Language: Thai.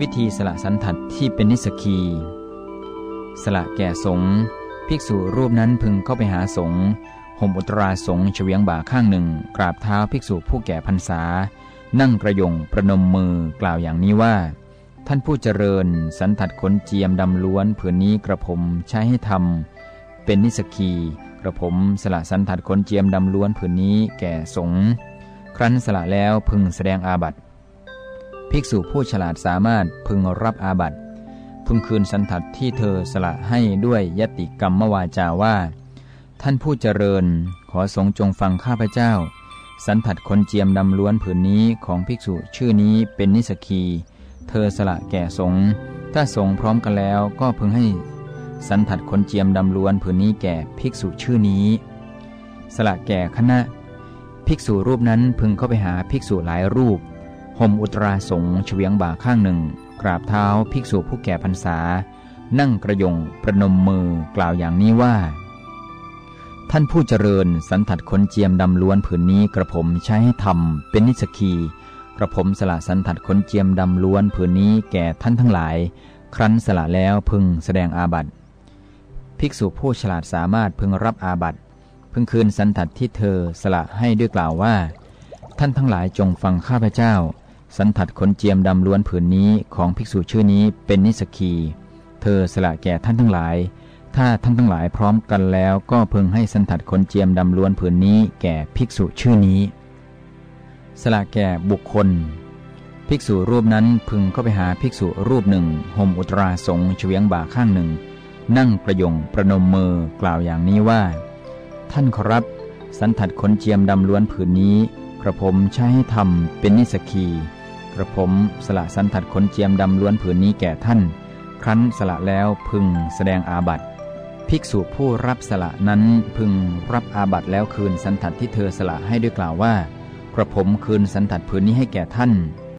วิธีสละสันทัดที่เป็นนิสกี สละแก่สงฆ์ภิกษุรูปนั้นพึงเข้าไปหาสงฆ์ห่มอุตราสงฆ์เฉวียงบ่าข้างหนึ่ง กราบเท้าภิกษุผู้แก่พรรษา นั่งกระยงประนมมือกล่าวอย่างนี้ว่า ท่านผู้เจริญสันทัดขนเจียมดำล้วนผืนนี้กระผมใช้ให้ทำเป็นนิสกีกระผมสละสันทัดขนเจียมดำล้วนผืนนี้แก่สงฆ์ครั้นสละแล้วพึงแสดงอาบัติ ภิกษุผู้ฉลาดสามารถพึงรับอาบัติ พึงคืนสันทัดที่เธอสละให้ด้วยยติกรรมวาจาว่า ท่านผู้เจริญขอสงจงฟังข้าพเจ้า สันทัดคนเจียมดำล้วนผืนนี้ของภิกษุชื่อนี้เป็นนิสกี เธอสละแก่สงฆ์ถ้าสงฆ์พร้อมกันแล้วก็พึงให้ สันทัดคนเจียมดำล้วนผืนนี้แก่ภิกษุชื่อนี้ สละแก่คณะ ภิกษุรูปนั้นพึงเข้าไปหาภิกษุหลายรูป ห่มอุตราสงเฉียงบ่าข้างหนึ่ง กราบเท้าภิกษุผู้แก่พรรษา นั่งกระยงประนมมือกล่าวอย่างนี้ว่า ท่านผู้เจริญสันทัดขนเจียมดำล้วนผืนนี้กระผมใช้ให้ทำเป็นนิสกี กระผมสละสันทัดขนเจียมดำล้วนผืนนี้แก่ท่านทั้งหลาย ครั้นสละแล้วพึงแสดงอาบัติภิกษุผู้ฉลาดสามารถพึงรับอาบัติพึงคืนสันทัดที่เธอสละให้ด้วยกล่าวว่า ท่านทั้งหลายจงฟังข้าพเจ้า สันทัดขนเจียมดำล้วนผืนนี้ของภิกษุชื่อนี้เป็นนิสกี เธอสละแก่ท่านทั้งหลาย ถ้าท่านทั้งหลายพร้อมกันแล้วก็พึงให้สันทัดขนเจียมดำล้วนผืนนี้แก่ภิกษุชื่อนี้ สละแก่บุคคล ภิกษุรูปนั้นพึงเข้าไปหาภิกษุรูปหนึ่งห่มอุตราสงเฉียงบ่าข้างหนึ่ง นั่งประยงประนมมือกล่าวอย่างนี้ว่า ท่านขอรับ สันทัดขนเจียมดำล้วนผืนนี้กระผมใช้ให้ทำเป็นนิสกี ระผมสละสันถัดขนเจียมดำล้วนผืนนี้แก่ท่าน ครั้นสละแล้วพึงแสดงอาบัติ ภิกษุผู้รับสละนั้นพึงรับอาบัติแล้วคืนสันถัดที่เธอสละให้ด้วยกล่าวว่า กระผมคืนสันถัดผืนนี้ให้แก่ท่าน